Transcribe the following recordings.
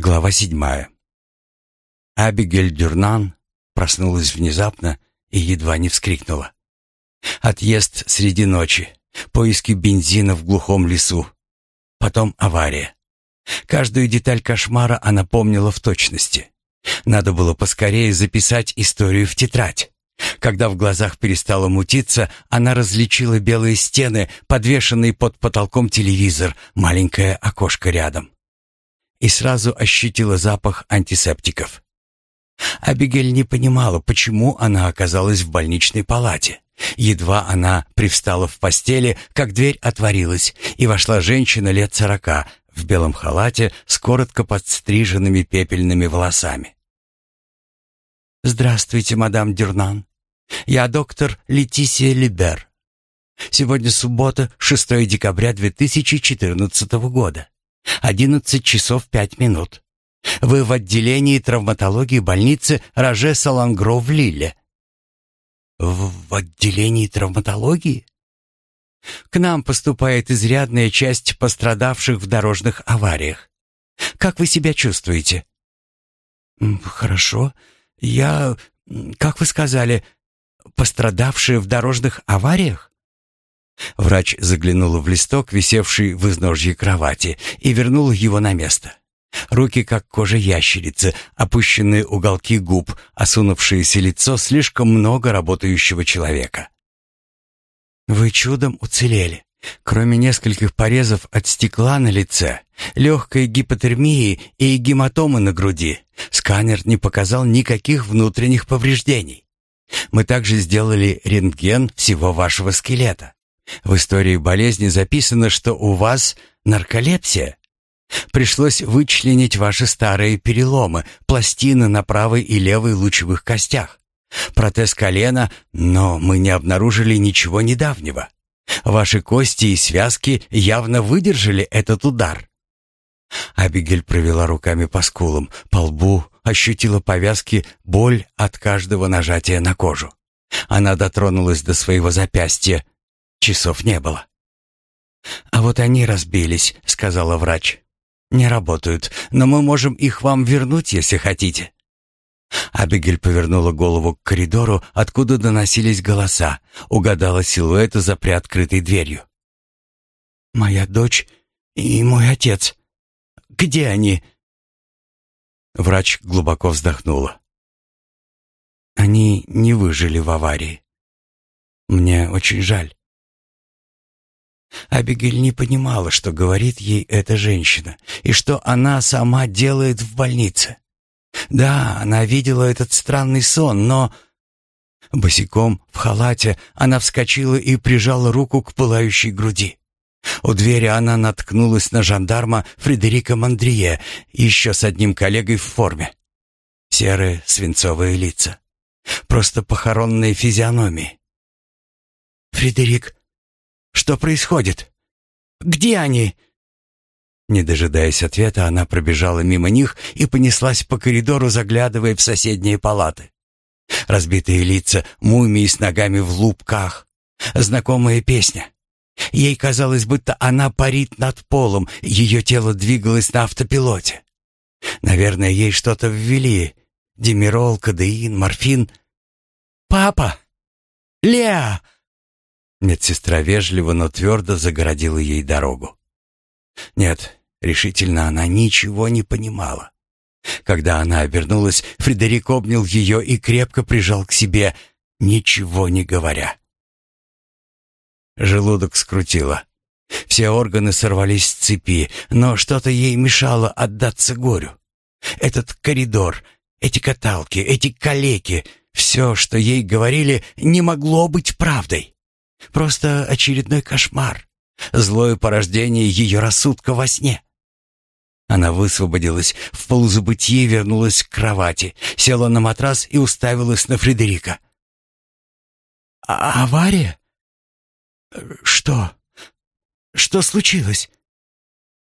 Глава седьмая. Абигель Дюрнан проснулась внезапно и едва не вскрикнула. Отъезд среди ночи, поиски бензина в глухом лесу, потом авария. Каждую деталь кошмара она помнила в точности. Надо было поскорее записать историю в тетрадь. Когда в глазах перестало мутиться, она различила белые стены, подвешенный под потолком телевизор, маленькое окошко рядом. И сразу ощутила запах антисептиков. Абигель не понимала, почему она оказалась в больничной палате. Едва она привстала в постели, как дверь отворилась, и вошла женщина лет сорока в белом халате с коротко подстриженными пепельными волосами. «Здравствуйте, мадам Дюрнан. Я доктор Летисия Либер. Сегодня суббота, 6 декабря 2014 года. 11 часов 5 минут. Вы в отделении травматологии больницы Роже Салангро в Лилле. В, в отделении травматологии? К нам поступает изрядная часть пострадавших в дорожных авариях. Как вы себя чувствуете? Хорошо. Я, как вы сказали, пострадавшие в дорожных авариях? Врач заглянула в листок, висевший в изножье кровати, и вернула его на место. Руки как кожа ящерицы, опущенные уголки губ, осунувшееся лицо слишком много работающего человека. Вы чудом уцелели. Кроме нескольких порезов от стекла на лице, легкой гипотермии и гематомы на груди, сканер не показал никаких внутренних повреждений. Мы также сделали рентген всего вашего скелета. В истории болезни записано, что у вас нарколепсия. Пришлось вычленить ваши старые переломы, пластины на правой и левой лучевых костях. Протез колена, но мы не обнаружили ничего недавнего. Ваши кости и связки явно выдержали этот удар. Абигель провела руками по скулам, по лбу, ощутила повязки, боль от каждого нажатия на кожу. Она дотронулась до своего запястья. Часов не было. «А вот они разбились», — сказала врач. «Не работают, но мы можем их вам вернуть, если хотите». Абигель повернула голову к коридору, откуда доносились голоса, угадала силуэты за приоткрытой дверью. «Моя дочь и мой отец. Где они?» Врач глубоко вздохнула. «Они не выжили в аварии. Мне очень жаль. Абигель не понимала, что говорит ей эта женщина, и что она сама делает в больнице. Да, она видела этот странный сон, но... Босиком, в халате, она вскочила и прижала руку к пылающей груди. У двери она наткнулась на жандарма Фредерика Мандрие, еще с одним коллегой в форме. Серые свинцовые лица. Просто похоронные физиономии. «Фредерик, что происходит? Где они?» Не дожидаясь ответа, она пробежала мимо них и понеслась по коридору, заглядывая в соседние палаты. Разбитые лица, мумии с ногами в лупках. Знакомая песня. Ей казалось, будто она парит над полом, ее тело двигалось на автопилоте. Наверное, ей что-то ввели. Демирол, кадеин, морфин. «Папа! Леа!» Медсестра вежливо, но твердо загородила ей дорогу. Нет, решительно она ничего не понимала. Когда она обернулась, Фредерик обнял ее и крепко прижал к себе, ничего не говоря. Желудок скрутило. Все органы сорвались с цепи, но что-то ей мешало отдаться горю. Этот коридор, эти каталки, эти калеки, все, что ей говорили, не могло быть правдой. Просто очередной кошмар. Злое порождение ее рассудка во сне. Она высвободилась, в полузабытие вернулась к кровати, села на матрас и уставилась на Фредерика. «А «Авария? Что? Что случилось?»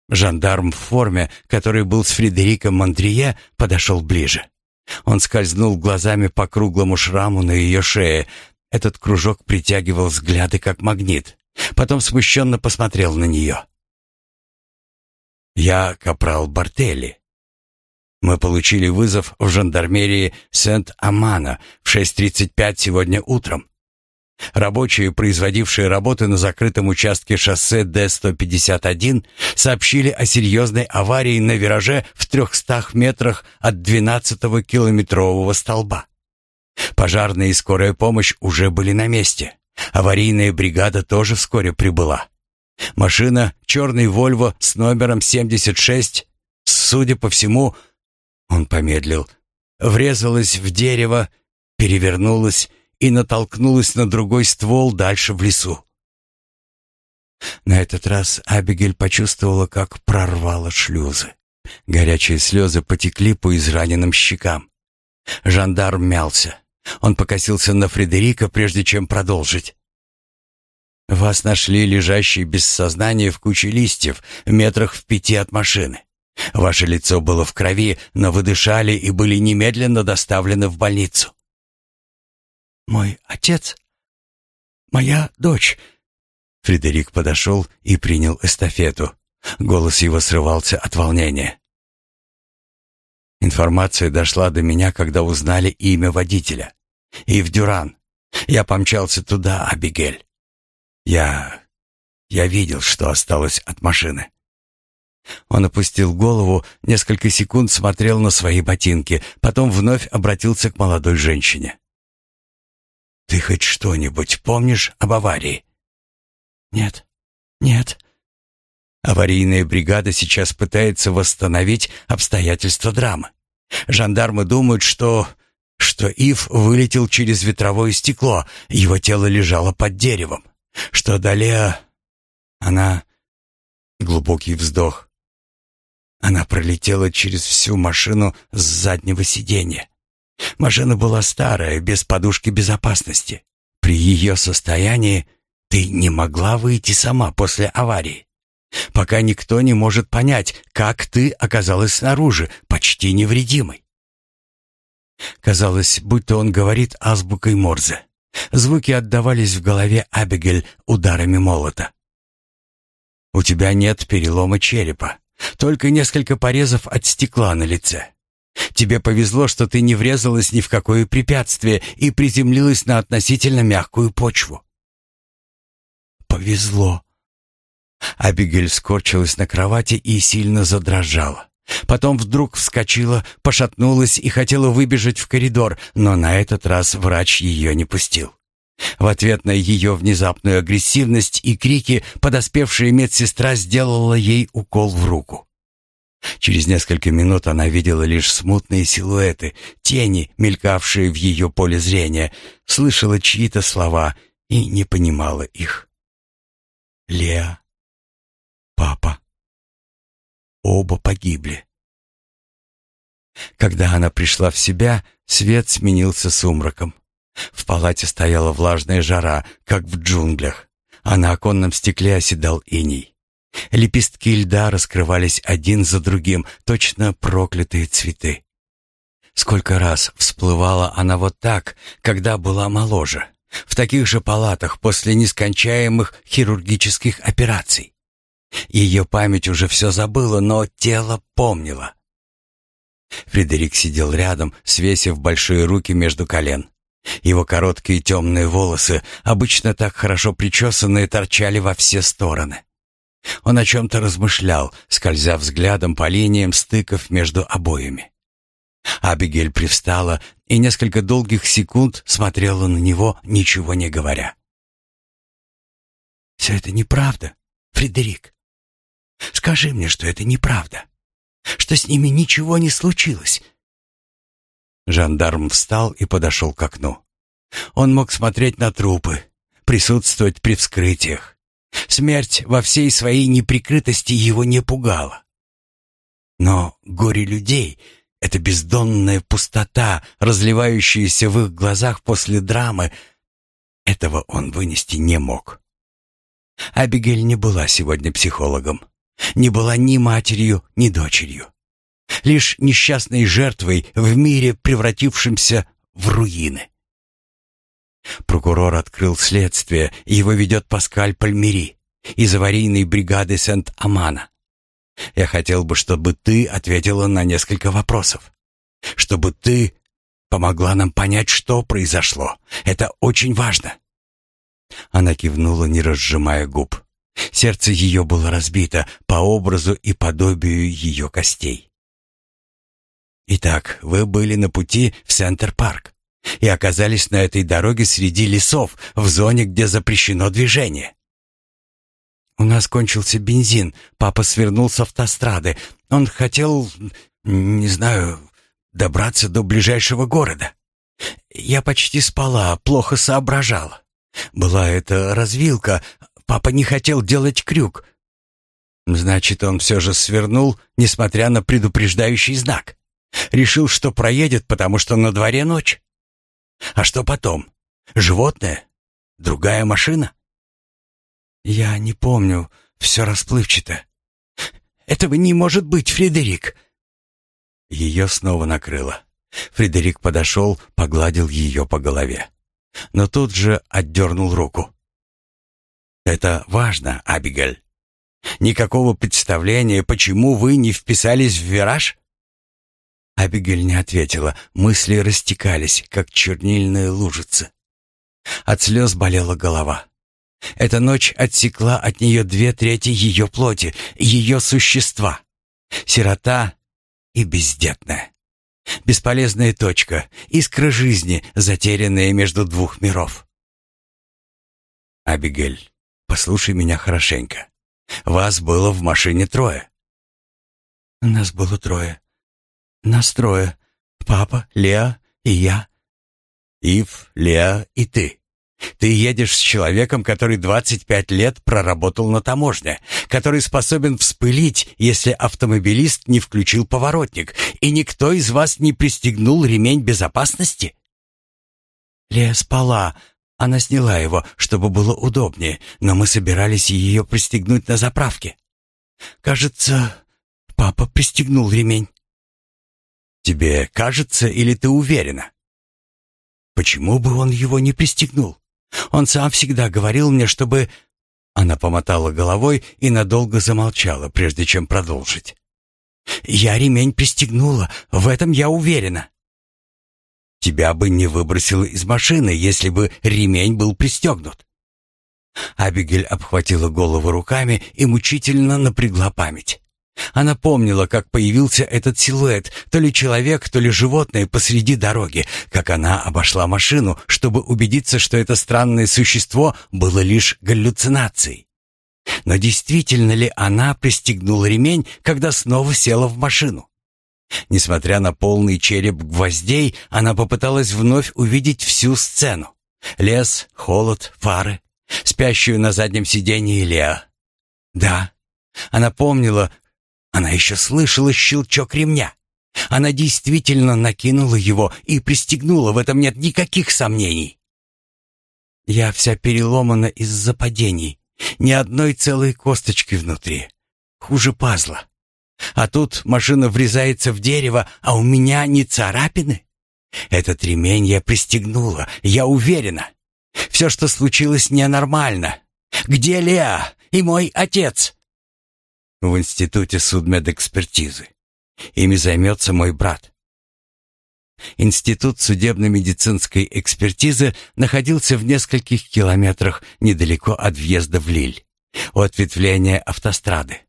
Жандарм в форме, который был с Фредериком Мондрие, подошел ближе. Он скользнул глазами по круглому шраму на ее шее, этот кружок притягивал взгляды как магнит. Потом смущенно посмотрел на нее. «Я капрал Бартелли. Мы получили вызов в жандармерии Сент-Амана в 6.35 сегодня утром. Рабочие, производившие работы на закрытом участке шоссе Д-151, сообщили о серьезной аварии на вираже в 300 метрах от 12-го километрового столба. Пожарная и скорая помощь уже были на месте. Аварийная бригада тоже вскоре прибыла. Машина, черный «Вольво» с номером 76, судя по всему, он помедлил, врезалась в дерево, перевернулась и натолкнулась на другой ствол дальше в лесу. На этот раз Абигель почувствовала, как прорвало шлюзы. Горячие слезы потекли по израненным щекам. Жандарм мялся. Он покосился на Фредерика, прежде чем продолжить. «Вас нашли лежащий без сознания в куче листьев, метрах в пяти от машины. Ваше лицо было в крови, но вы дышали и были немедленно доставлены в больницу. Мой отец, моя дочь. Фредерик подошел и принял эстафету. Голос его срывался от волнения. Информация дошла до меня, когда узнали имя водителя. Ив Дюран. Я помчался туда, Абигель. Я... я видел, что осталось от машины. Он опустил голову, несколько секунд смотрел на свои ботинки, потом вновь обратился к молодой женщине. «Ты хоть что-нибудь помнишь об аварии?» «Нет, нет». Аварийная бригада сейчас пытается восстановить обстоятельства драмы. Жандармы думают, что... что Ив вылетел через ветровое стекло, его тело лежало под деревом. Что далее... Она... Глубокий вздох. Она пролетела через всю машину с заднего сиденья. Машина была старая, без подушки безопасности. При ее состоянии ты не могла выйти сама после аварии. Пока никто не может понять, как ты оказалась снаружи, почти невредимой. Казалось, будто он говорит азбукой Морзе. Звуки отдавались в голове Абигель ударами молота. «У тебя нет перелома черепа. Только несколько порезов от стекла на лице. Тебе повезло, что ты не врезалась ни в какое препятствие и приземлилась на относительно мягкую почву. Повезло. Абигель скорчилась на кровати и сильно задрожала. Потом вдруг вскочила, пошатнулась и хотела выбежать в коридор, но на этот раз врач ее не пустил. В ответ на ее внезапную агрессивность и крики подоспевшая медсестра сделала ей укол в руку. Через несколько минут она видела лишь смутные силуэты, тени, мелькавшие в ее поле зрения, слышала чьи-то слова и не понимала их. Леа, папа, оба погибли. Когда она пришла в себя, свет сменился сумраком. В палате стояла влажная жара, как в джунглях, а на оконном стекле оседал иней. Лепестки льда раскрывались один за другим, точно проклятые цветы. Сколько раз всплывала она вот так, когда была моложе, в таких же палатах после нескончаемых хирургических операций. Ее память уже все забыла, но тело помнило. Фредерик сидел рядом, свесив большие руки между колен. Его короткие темные волосы, обычно так хорошо причесанные, торчали во все стороны. Он о чем-то размышлял, скользя взглядом по линиям стыков между обоями. Абигель привстала и несколько долгих секунд смотрела на него, ничего не говоря. «Все это неправда, Фредерик. Скажи мне, что это неправда, что с ними ничего не случилось, Жандарм встал и подошел к окну. Он мог смотреть на трупы, присутствовать при вскрытиях. Смерть во всей своей неприкрытости его не пугала. Но горе людей, эта бездонная пустота, разливающаяся в их глазах после драмы, этого он вынести не мог. Абигель не была сегодня психологом, не была ни матерью, ни дочерью лишь несчастной жертвой в мире, превратившемся в руины. Прокурор открыл следствие, его ведет Паскаль Пальмери из аварийной бригады Сент-Амана. Я хотел бы, чтобы ты ответила на несколько вопросов. Чтобы ты помогла нам понять, что произошло. Это очень важно». Она кивнула, не разжимая губ. Сердце ее было разбито по образу и подобию ее костей. «Итак, вы были на пути в Центр-парк и оказались на этой дороге среди лесов, в зоне, где запрещено движение. У нас кончился бензин, папа свернул с автострады. Он хотел, не знаю, добраться до ближайшего города. Я почти спала, плохо соображала. Была это развилка, папа не хотел делать крюк. Значит, он все же свернул, несмотря на предупреждающий знак. Решил, что проедет, потому что на дворе ночь. А что потом? Животное? Другая машина? Я не помню, все расплывчато. Этого не может быть, Фредерик. Ее снова накрыло. Фредерик подошел, погладил ее по голове. Но тут же отдернул руку. «Это важно, Абигель. Никакого представления, почему вы не вписались в вираж?» Абигель не ответила, мысли растекались, как чернильные лужицы. От слез болела голова. Эта ночь отсекла от нее две трети ее плоти, ее существа. Сирота и бездетная. Бесполезная точка, искра жизни, затерянная между двух миров. Абигель, послушай меня хорошенько. Вас было в машине трое. Нас было трое. Нас трое. Папа, Леа и я. Ив, Леа и ты. Ты едешь с человеком, который 25 лет проработал на таможне, который способен вспылить, если автомобилист не включил поворотник, и никто из вас не пристегнул ремень безопасности? Леа спала. Она сняла его, чтобы было удобнее, но мы собирались ее пристегнуть на заправке. Кажется, папа пристегнул ремень. Тебе кажется или ты уверена? Почему бы он его не пристегнул? Он сам всегда говорил мне, чтобы Она помотала головой и надолго замолчала, прежде чем продолжить. Я ремень пристегнула, в этом я уверена. Тебя бы не выбросило из машины, если бы ремень был пристегнут. Абигель обхватила голову руками и мучительно напрягла память. Она помнила, как появился этот силуэт, то ли человек, то ли животное посреди дороги, как она обошла машину, чтобы убедиться, что это странное существо было лишь галлюцинацией. Но действительно ли она пристегнула ремень, когда снова села в машину? Несмотря на полный череп гвоздей, она попыталась вновь увидеть всю сцену. Лес, холод, фары, спящую на заднем сиденье Леа. Да, она помнила, она еще слышала щелчок ремня. Она действительно накинула его и пристегнула, в этом нет никаких сомнений. Я вся переломана из-за падений, ни одной целой косточки внутри. Хуже пазла. А тут машина врезается в дерево, а у меня не царапины. Этот ремень я пристегнула, я уверена. Все, что случилось, ненормально. Где Леа и мой отец? в Институте судмедэкспертизы. Ими займется мой брат. Институт судебно-медицинской экспертизы находился в нескольких километрах недалеко от въезда в Лиль, у ответвления автострады.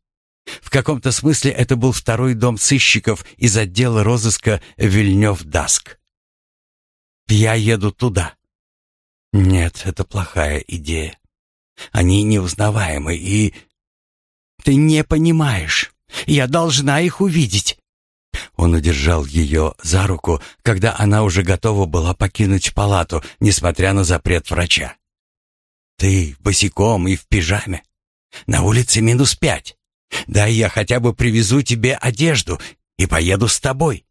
В каком-то смысле это был второй дом сыщиков из отдела розыска Вильнёв-Даск. Я еду туда. Нет, это плохая идея. Они неузнаваемы и ты не понимаешь. Я должна их увидеть. Он удержал ее за руку, когда она уже готова была покинуть палату, несмотря на запрет врача. Ты босиком и в пижаме. На улице минус пять. Дай я хотя бы привезу тебе одежду и поеду с тобой.